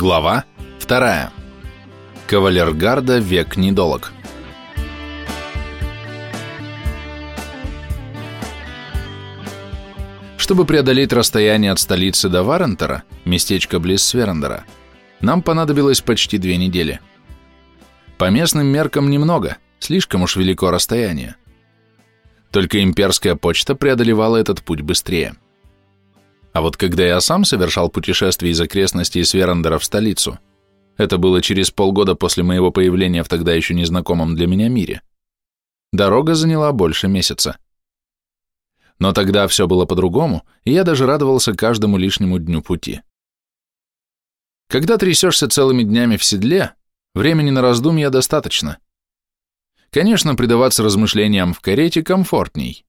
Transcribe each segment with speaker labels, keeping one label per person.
Speaker 1: Глава 2. Кавалергарда век недолог. Чтобы преодолеть расстояние от столицы до Варентера, местечко близ Сверендера, нам понадобилось почти две недели. По местным меркам немного, слишком уж велико расстояние. Только имперская почта преодолевала этот путь быстрее. А вот когда я сам совершал путешествие из окрестностей Сверандера в столицу, это было через полгода после моего появления в тогда еще незнакомом для меня мире, дорога заняла больше месяца. Но тогда все было по-другому, и я даже радовался каждому лишнему дню пути. Когда трясешься целыми днями в седле, времени на раздумья достаточно. Конечно, предаваться размышлениям в карете комфортней,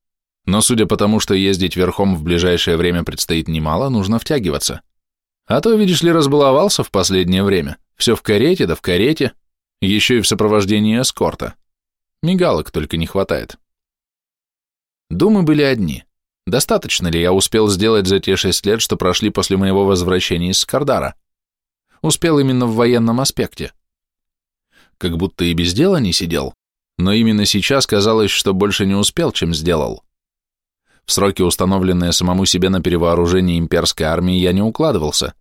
Speaker 1: но судя по тому, что ездить верхом в ближайшее время предстоит немало, нужно втягиваться. А то, видишь ли, разбаловался в последнее время. Все в карете, да в карете, еще и в сопровождении эскорта. Мигалок только не хватает. Думы были одни. Достаточно ли я успел сделать за те шесть лет, что прошли после моего возвращения из Скардара? Успел именно в военном аспекте. Как будто и без дела не сидел, но именно сейчас казалось, что больше не успел, чем сделал. В сроки, установленные самому себе на перевооружение имперской армии, я не укладывался.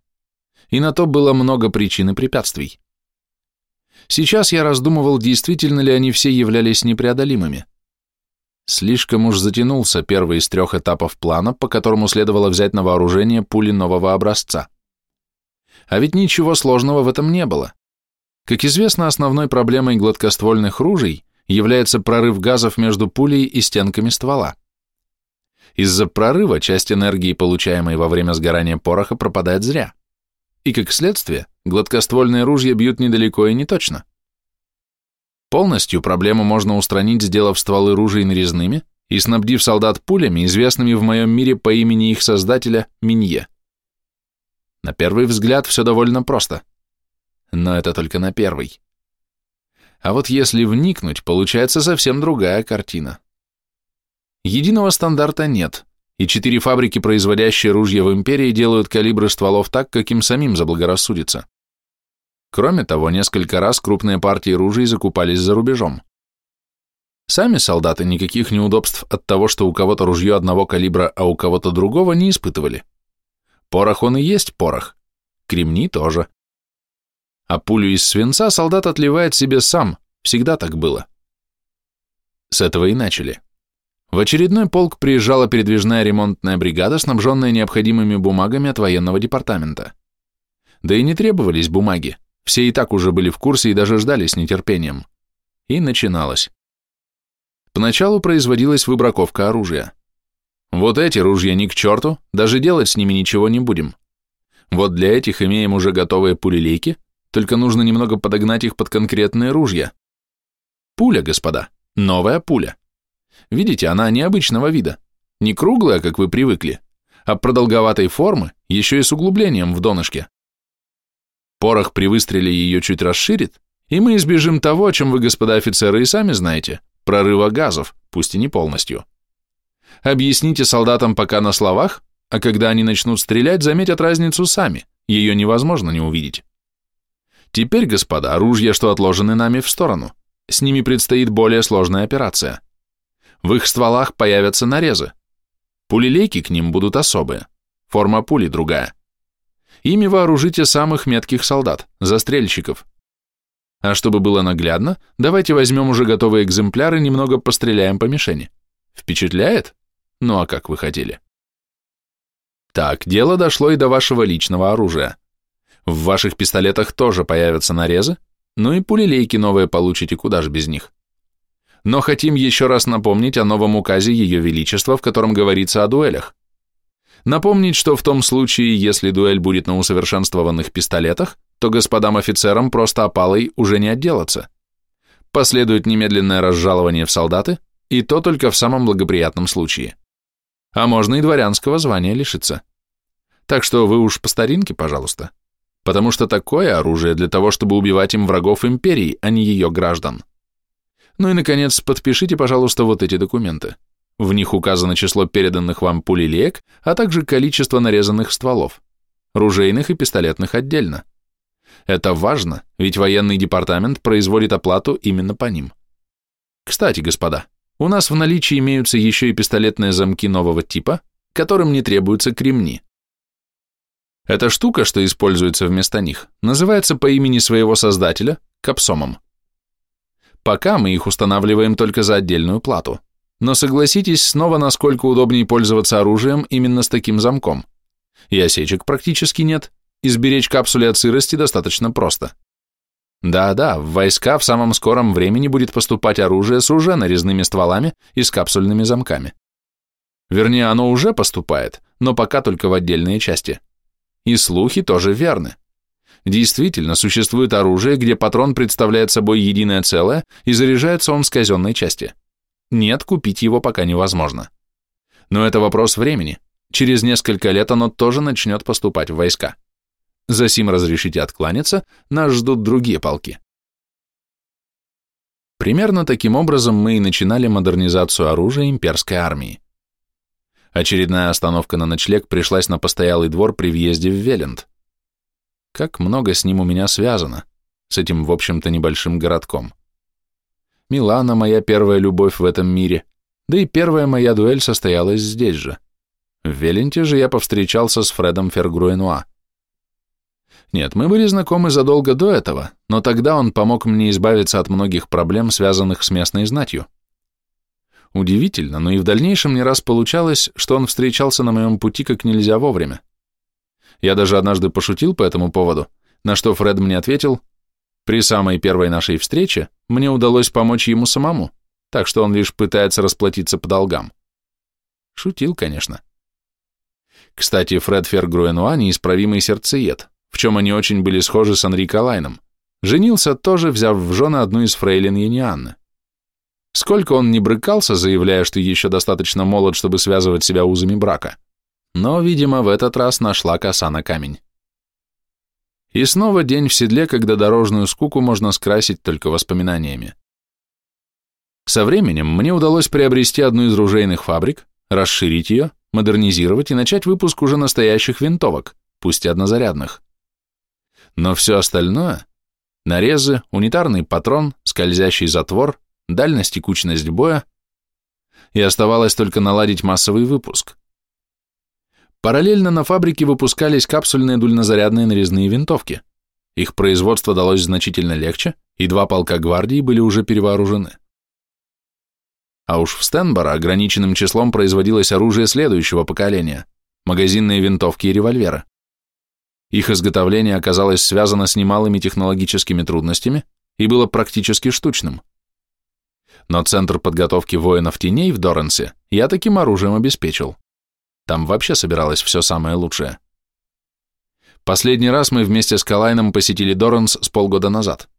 Speaker 1: И на то было много причин и препятствий. Сейчас я раздумывал, действительно ли они все являлись непреодолимыми. Слишком уж затянулся первый из трех этапов плана, по которому следовало взять на вооружение пули нового образца. А ведь ничего сложного в этом не было. Как известно, основной проблемой гладкоствольных ружей является прорыв газов между пулей и стенками ствола. Из-за прорыва часть энергии, получаемой во время сгорания пороха, пропадает зря. И как следствие, гладкоствольные ружья бьют недалеко и неточно. Полностью проблему можно устранить, сделав стволы ружей нарезными и снабдив солдат пулями, известными в моем мире по имени их создателя Минье. На первый взгляд все довольно просто. Но это только на первый. А вот если вникнуть, получается совсем другая картина. Единого стандарта нет, и четыре фабрики, производящие ружья в империи, делают калибры стволов так, как им самим заблагорассудится. Кроме того, несколько раз крупные партии ружей закупались за рубежом. Сами солдаты никаких неудобств от того, что у кого-то ружье одного калибра, а у кого-то другого, не испытывали. Порох он и есть порох. Кремни тоже. А пулю из свинца солдат отливает себе сам, всегда так было. С этого и начали. В очередной полк приезжала передвижная ремонтная бригада, снабженная необходимыми бумагами от военного департамента. Да и не требовались бумаги, все и так уже были в курсе и даже ждали с нетерпением. И начиналось. Поначалу производилась выбраковка оружия. Вот эти ружья ни к черту, даже делать с ними ничего не будем. Вот для этих имеем уже готовые пулелейки, только нужно немного подогнать их под конкретные ружья. Пуля, господа, новая пуля. Видите, она необычного вида. Не круглая, как вы привыкли, а продолговатой формы, еще и с углублением в донышке. Порох при выстреле ее чуть расширит, и мы избежим того, о чем вы, господа офицеры, и сами знаете, прорыва газов, пусть и не полностью. Объясните солдатам пока на словах, а когда они начнут стрелять, заметят разницу сами, ее невозможно не увидеть. Теперь, господа, оружия, что отложены нами в сторону, с ними предстоит более сложная операция. В их стволах появятся нарезы. Пулелейки к ним будут особые, форма пули другая. Ими вооружите самых метких солдат, застрельщиков. А чтобы было наглядно, давайте возьмем уже готовые экземпляры и немного постреляем по мишени. Впечатляет? Ну а как вы хотели? Так, дело дошло и до вашего личного оружия. В ваших пистолетах тоже появятся нарезы, ну и пулелейки новые получите, куда же без них но хотим еще раз напомнить о новом указе Ее Величества, в котором говорится о дуэлях. Напомнить, что в том случае, если дуэль будет на усовершенствованных пистолетах, то господам офицерам просто опалой уже не отделаться. Последует немедленное разжалование в солдаты, и то только в самом благоприятном случае. А можно и дворянского звания лишиться. Так что вы уж по старинке, пожалуйста. Потому что такое оружие для того, чтобы убивать им врагов империи, а не ее граждан. Ну и, наконец, подпишите, пожалуйста, вот эти документы. В них указано число переданных вам пулелеек, а также количество нарезанных стволов, ружейных и пистолетных отдельно. Это важно, ведь военный департамент производит оплату именно по ним. Кстати, господа, у нас в наличии имеются еще и пистолетные замки нового типа, которым не требуются кремни. Эта штука, что используется вместо них, называется по имени своего создателя капсомом. Пока мы их устанавливаем только за отдельную плату. Но согласитесь снова, насколько удобнее пользоваться оружием именно с таким замком. И осечек практически нет, и сберечь капсуле от сырости достаточно просто. Да-да, в войска в самом скором времени будет поступать оружие с уже нарезными стволами и с капсульными замками. Вернее, оно уже поступает, но пока только в отдельные части. И слухи тоже верны. Действительно, существует оружие, где патрон представляет собой единое целое и заряжается он с казенной части. Нет, купить его пока невозможно. Но это вопрос времени. Через несколько лет оно тоже начнет поступать в войска. Засим разрешите откланяться, нас ждут другие полки. Примерно таким образом мы и начинали модернизацию оружия имперской армии. Очередная остановка на ночлег пришлась на постоялый двор при въезде в Велент. Как много с ним у меня связано, с этим, в общем-то, небольшим городком. Милана моя первая любовь в этом мире, да и первая моя дуэль состоялась здесь же. В Веленте же я повстречался с Фредом Фергруэнуа. Нет, мы были знакомы задолго до этого, но тогда он помог мне избавиться от многих проблем, связанных с местной знатью. Удивительно, но и в дальнейшем не раз получалось, что он встречался на моем пути как нельзя вовремя. Я даже однажды пошутил по этому поводу, на что Фред мне ответил, при самой первой нашей встрече мне удалось помочь ему самому, так что он лишь пытается расплатиться по долгам. Шутил, конечно. Кстати, Фред Фергруэнуа неисправимый сердцеед, в чем они очень были схожи с Анри Калайном. Женился тоже, взяв в жены одну из фрейлин Янианны. Сколько он не брыкался, заявляя, что еще достаточно молод, чтобы связывать себя узами брака. Но, видимо, в этот раз нашла коса на камень. И снова день в седле, когда дорожную скуку можно скрасить только воспоминаниями. Со временем мне удалось приобрести одну из ружейных фабрик, расширить ее, модернизировать и начать выпуск уже настоящих винтовок, пусть и однозарядных. Но все остальное – нарезы, унитарный патрон, скользящий затвор, дальность и кучность боя – и оставалось только наладить массовый выпуск. Параллельно на фабрике выпускались капсульные дульнозарядные нарезные винтовки. Их производство далось значительно легче, и два полка гвардии были уже перевооружены. А уж в Стенборо ограниченным числом производилось оружие следующего поколения – магазинные винтовки и револьверы. Их изготовление оказалось связано с немалыми технологическими трудностями и было практически штучным. Но центр подготовки воинов теней в Доренсе я таким оружием обеспечил. Там вообще собиралось все самое лучшее. Последний раз мы вместе с Калайном посетили Доранс с полгода назад.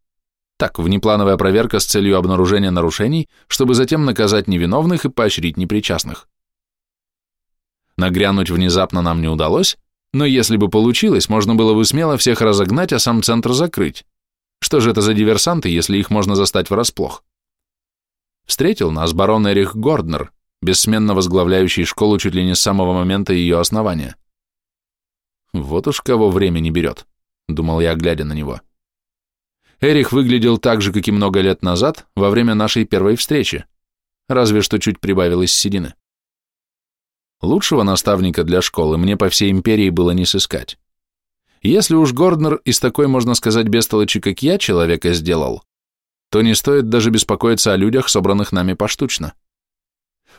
Speaker 1: Так, внеплановая проверка с целью обнаружения нарушений, чтобы затем наказать невиновных и поощрить непричастных. Нагрянуть внезапно нам не удалось, но если бы получилось, можно было бы смело всех разогнать, а сам центр закрыть. Что же это за диверсанты, если их можно застать врасплох? Встретил нас барон Эрих Горднер, бессменно возглавляющий школу чуть ли не с самого момента ее основания. Вот уж кого время не берет, думал я, глядя на него. Эрих выглядел так же, как и много лет назад, во время нашей первой встречи, разве что чуть прибавилось седины. Лучшего наставника для школы мне по всей империи было не сыскать. Если уж Горднер из такой, можно сказать, бестолочи, как я, человека сделал, то не стоит даже беспокоиться о людях, собранных нами поштучно.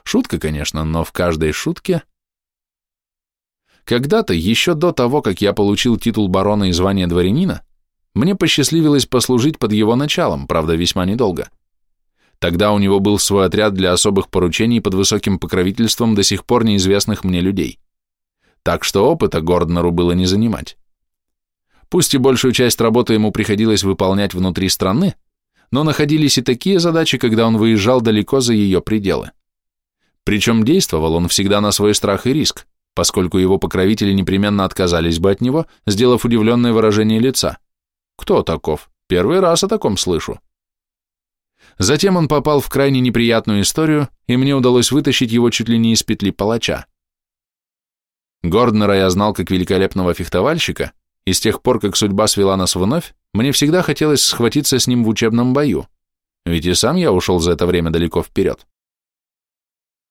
Speaker 1: Шутка, конечно, но в каждой шутке... Когда-то, еще до того, как я получил титул барона и звание дворянина, мне посчастливилось послужить под его началом, правда, весьма недолго. Тогда у него был свой отряд для особых поручений под высоким покровительством до сих пор неизвестных мне людей. Так что опыта Горднеру было не занимать. Пусть и большую часть работы ему приходилось выполнять внутри страны, но находились и такие задачи, когда он выезжал далеко за ее пределы. Причем действовал он всегда на свой страх и риск, поскольку его покровители непременно отказались бы от него, сделав удивленное выражение лица. Кто таков? Первый раз о таком слышу. Затем он попал в крайне неприятную историю, и мне удалось вытащить его чуть ли не из петли палача. Горднера я знал как великолепного фехтовальщика, и с тех пор, как судьба свела нас вновь, мне всегда хотелось схватиться с ним в учебном бою, ведь и сам я ушел за это время далеко вперед.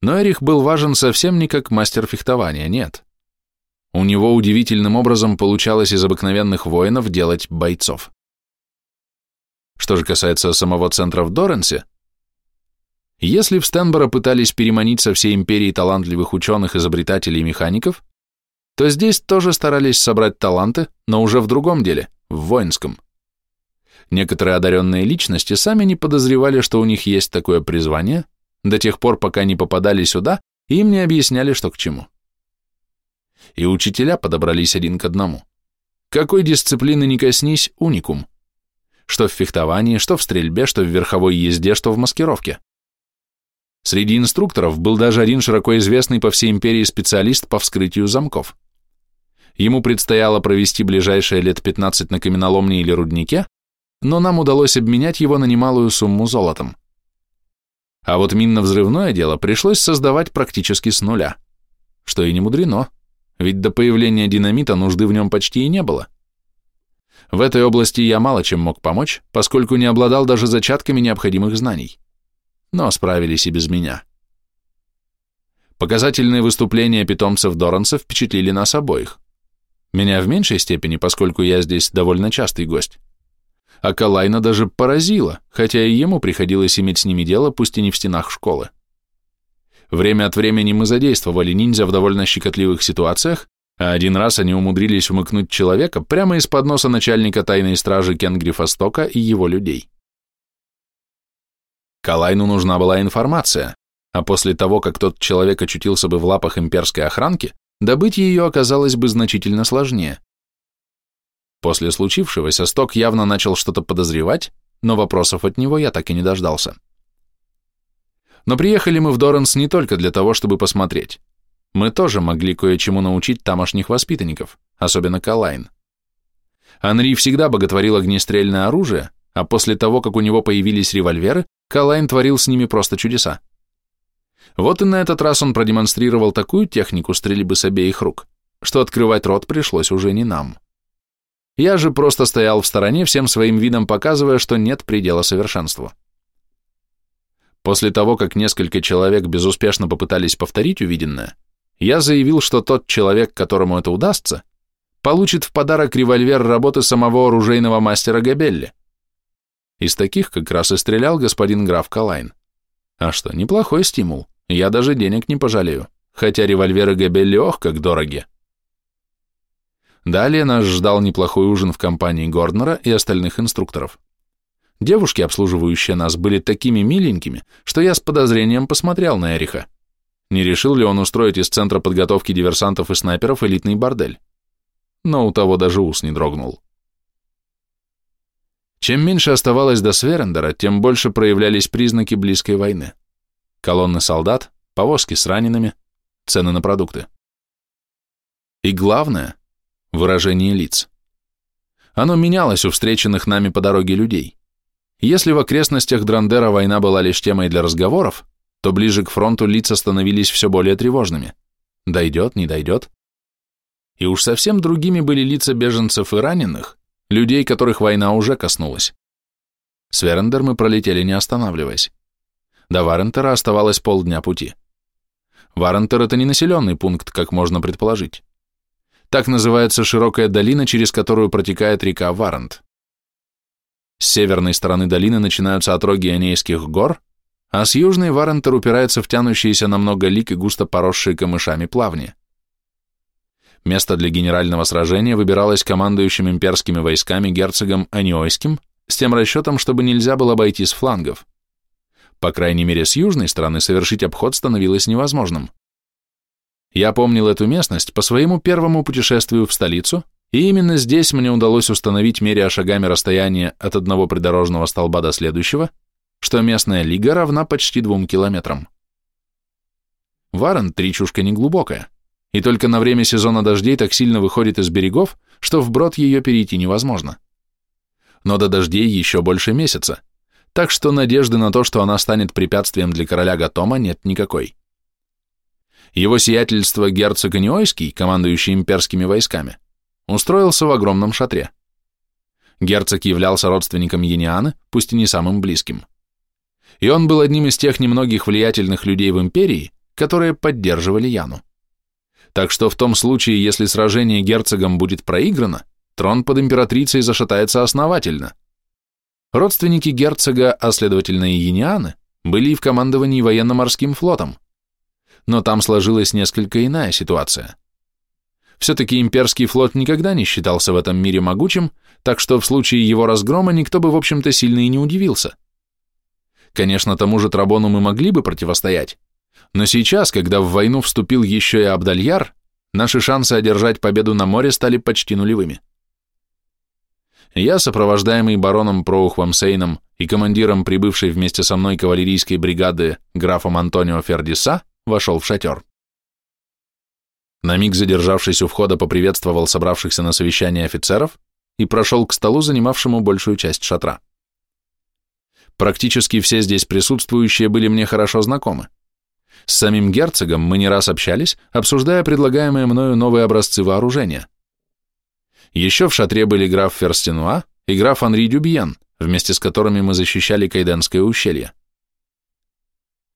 Speaker 1: Но Эрих был важен совсем не как мастер фехтования, нет. У него удивительным образом получалось из обыкновенных воинов делать бойцов. Что же касается самого центра в Доренсе, если в Стенборо пытались переманить со всей империи талантливых ученых, изобретателей и механиков, то здесь тоже старались собрать таланты, но уже в другом деле, в воинском. Некоторые одаренные личности сами не подозревали, что у них есть такое призвание, до тех пор, пока не попадали сюда, и им не объясняли, что к чему. И учителя подобрались один к одному. Какой дисциплины не коснись, уникум. Что в фехтовании, что в стрельбе, что в верховой езде, что в маскировке. Среди инструкторов был даже один широко известный по всей империи специалист по вскрытию замков. Ему предстояло провести ближайшие лет 15 на каменоломне или руднике, но нам удалось обменять его на немалую сумму золотом. А вот минно-взрывное дело пришлось создавать практически с нуля. Что и не мудрено, ведь до появления динамита нужды в нем почти и не было. В этой области я мало чем мог помочь, поскольку не обладал даже зачатками необходимых знаний. Но справились и без меня. Показательные выступления питомцев Доранса впечатлили нас обоих. Меня в меньшей степени, поскольку я здесь довольно частый гость а Калайна даже поразила, хотя и ему приходилось иметь с ними дело, пусть и не в стенах школы. Время от времени мы задействовали ниндзя в довольно щекотливых ситуациях, а один раз они умудрились умыкнуть человека прямо из-под носа начальника тайной стражи Кенгрифа Стока и его людей. Калайну нужна была информация, а после того, как тот человек очутился бы в лапах имперской охранки, добыть ее оказалось бы значительно сложнее. После случившегося Сток явно начал что-то подозревать, но вопросов от него я так и не дождался. Но приехали мы в Доранс не только для того, чтобы посмотреть. Мы тоже могли кое-чему научить тамошних воспитанников, особенно Калайн. Анри всегда боготворил огнестрельное оружие, а после того, как у него появились револьверы, Калайн творил с ними просто чудеса. Вот и на этот раз он продемонстрировал такую технику стрельбы с обеих рук, что открывать рот пришлось уже не нам. Я же просто стоял в стороне, всем своим видом показывая, что нет предела совершенству. После того, как несколько человек безуспешно попытались повторить увиденное, я заявил, что тот человек, которому это удастся, получит в подарок револьвер работы самого оружейного мастера Габелли. Из таких как раз и стрелял господин граф Калайн. А что, неплохой стимул, я даже денег не пожалею, хотя револьверы Габелли ох, как дороги. Далее нас ждал неплохой ужин в компании Горднера и остальных инструкторов. Девушки, обслуживающие нас, были такими миленькими, что я с подозрением посмотрел на Эриха. Не решил ли он устроить из Центра подготовки диверсантов и снайперов элитный бордель? Но у того даже ус не дрогнул. Чем меньше оставалось до Сверендера, тем больше проявлялись признаки близкой войны. Колонны солдат, повозки с ранеными, цены на продукты. И главное, выражение лиц. Оно менялось у встреченных нами по дороге людей. Если в окрестностях Драндера война была лишь темой для разговоров, то ближе к фронту лица становились все более тревожными. Дойдет, не дойдет. И уж совсем другими были лица беженцев и раненых, людей, которых война уже коснулась. Сверендер мы пролетели не останавливаясь. До Варентера оставалось полдня пути. Варентер – это не населенный пункт, как можно предположить. Так называется широкая долина, через которую протекает река Варант. С северной стороны долины начинаются отроги Анейских гор, а с южной Варентер упирается в тянущиеся на много лик и густо поросшие камышами плавни. Место для генерального сражения выбиралось командующим имперскими войсками герцогом Аниойским с тем расчетом, чтобы нельзя было обойти с флангов. По крайней мере, с южной стороны совершить обход становилось невозможным. Я помнил эту местность по своему первому путешествию в столицу, и именно здесь мне удалось установить, меря шагами расстояние от одного придорожного столба до следующего, что местная лига равна почти двум километрам. Варен речушка неглубокая, и только на время сезона дождей так сильно выходит из берегов, что вброд ее перейти невозможно. Но до дождей еще больше месяца, так что надежды на то, что она станет препятствием для короля Гатома, нет никакой. Его сиятельство герцог Аниойский, командующий имперскими войсками, устроился в огромном шатре. Герцог являлся родственником Енианы, пусть и не самым близким. И он был одним из тех немногих влиятельных людей в империи, которые поддерживали Яну. Так что в том случае, если сражение герцогом будет проиграно, трон под императрицей зашатается основательно. Родственники герцога, а следовательно и Енианы, были и в командовании военно-морским флотом. Но там сложилась несколько иная ситуация. Все-таки имперский флот никогда не считался в этом мире могучим, так что в случае его разгрома никто бы, в общем-то, сильно и не удивился. Конечно, тому же Трабону мы могли бы противостоять, но сейчас, когда в войну вступил еще и Абдальяр, наши шансы одержать победу на море стали почти нулевыми. Я, сопровождаемый бароном Проухвом Сейном и командиром прибывшей вместе со мной кавалерийской бригады графом Антонио Фердиса, вошел в шатер. На миг задержавшись у входа, поприветствовал собравшихся на совещание офицеров и прошел к столу, занимавшему большую часть шатра. Практически все здесь присутствующие были мне хорошо знакомы. С самим герцогом мы не раз общались, обсуждая предлагаемые мною новые образцы вооружения. Еще в шатре были граф Ферстенуа и граф Анри Дюбьен, вместе с которыми мы защищали Кайденское ущелье.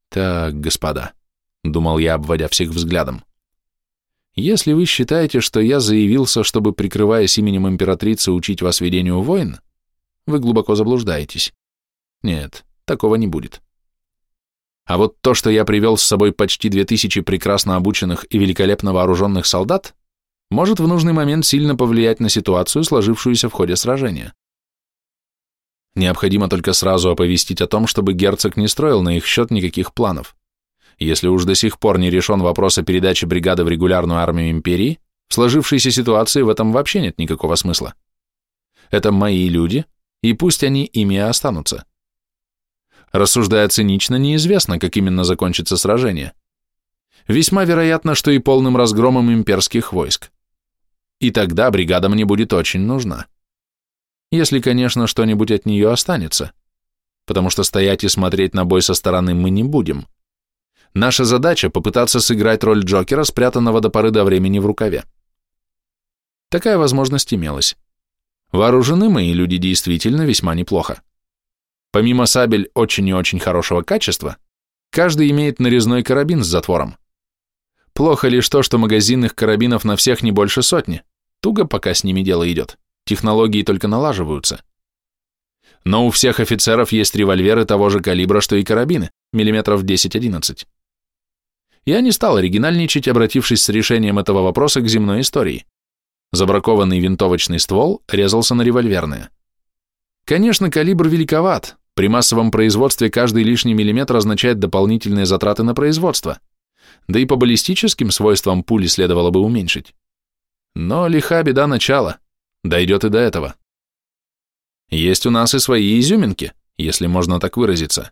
Speaker 1: «Так, господа», — думал я, обводя всех взглядом, если вы считаете, что я заявился, чтобы, прикрываясь именем императрицы, учить вас ведению войн, вы глубоко заблуждаетесь. Нет, такого не будет. А вот то, что я привел с собой почти две тысячи прекрасно обученных и великолепно вооруженных солдат, может в нужный момент сильно повлиять на ситуацию, сложившуюся в ходе сражения. Необходимо только сразу оповестить о том, чтобы герцог не строил на их счет никаких планов. Если уж до сих пор не решен вопрос о передаче бригады в регулярную армию империи, в сложившейся ситуации в этом вообще нет никакого смысла. Это мои люди, и пусть они ими останутся. Рассуждая цинично, неизвестно, как именно закончится сражение. Весьма вероятно, что и полным разгромом имперских войск. И тогда бригада мне будет очень нужна. Если, конечно, что-нибудь от нее останется, потому что стоять и смотреть на бой со стороны мы не будем. Наша задача – попытаться сыграть роль Джокера, спрятанного до поры до времени в рукаве. Такая возможность имелась. Вооружены мои люди действительно весьма неплохо. Помимо сабель очень и очень хорошего качества, каждый имеет нарезной карабин с затвором. Плохо лишь то, что магазинных карабинов на всех не больше сотни. Туго пока с ними дело идет. Технологии только налаживаются. Но у всех офицеров есть револьверы того же калибра, что и карабины, миллиметров 10-11. Я не стал оригинальничать, обратившись с решением этого вопроса к земной истории. Забракованный винтовочный ствол резался на револьверные. Конечно, калибр великоват. При массовом производстве каждый лишний миллиметр означает дополнительные затраты на производство. Да и по баллистическим свойствам пули следовало бы уменьшить. Но лиха беда начала. Дойдет и до этого. Есть у нас и свои изюминки, если можно так выразиться.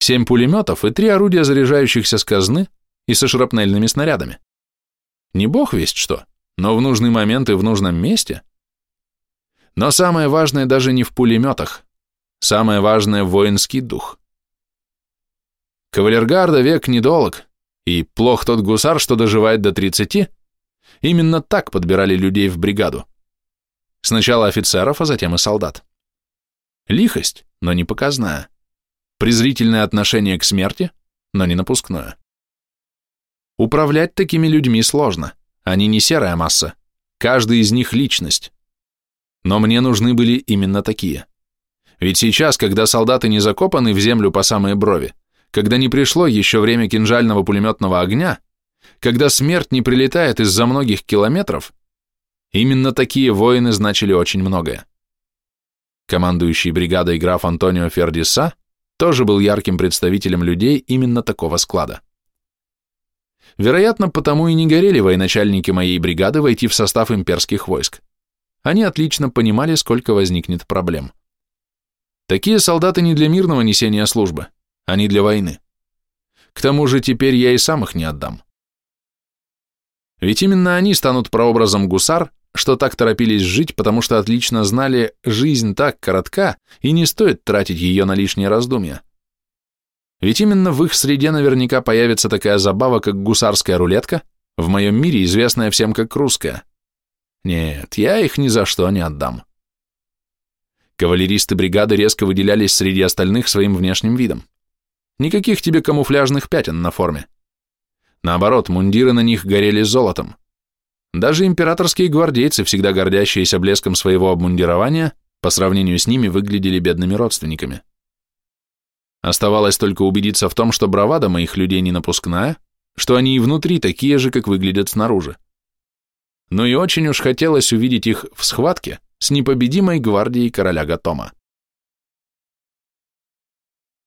Speaker 1: Семь пулеметов и три орудия, заряжающихся с казны, и со шрапнельными снарядами. Не бог весть что, но в нужный момент и в нужном месте. Но самое важное даже не в пулеметах, самое важное – воинский дух. Кавалергарда век недолг, и плох тот гусар, что доживает до 30, именно так подбирали людей в бригаду. Сначала офицеров, а затем и солдат. Лихость, но не показная. Презрительное отношение к смерти, но не напускное. Управлять такими людьми сложно. Они не серая масса. Каждый из них личность. Но мне нужны были именно такие. Ведь сейчас, когда солдаты не закопаны в землю по самые брови, когда не пришло еще время кинжального пулеметного огня, когда смерть не прилетает из-за многих километров, именно такие воины значили очень многое. Командующий бригадой граф Антонио Фердиса тоже был ярким представителем людей именно такого склада. Вероятно, потому и не горели военачальники моей бригады войти в состав имперских войск. Они отлично понимали, сколько возникнет проблем. Такие солдаты не для мирного несения службы, они для войны. К тому же теперь я и сам их не отдам. Ведь именно они станут прообразом гусар, что так торопились жить, потому что отлично знали, жизнь так коротка, и не стоит тратить ее на лишние раздумья. Ведь именно в их среде наверняка появится такая забава, как гусарская рулетка, в моем мире известная всем как русская. Нет, я их ни за что не отдам. Кавалеристы бригады резко выделялись среди остальных своим внешним видом. Никаких тебе камуфляжных пятен на форме. Наоборот, мундиры на них горели золотом. Даже императорские гвардейцы, всегда гордящиеся блеском своего обмундирования, по сравнению с ними выглядели бедными родственниками. Оставалось только убедиться в том, что бравада моих людей не напускная, что они и внутри такие же, как выглядят снаружи. Но и очень уж хотелось увидеть их в схватке с непобедимой гвардией короля Гатома.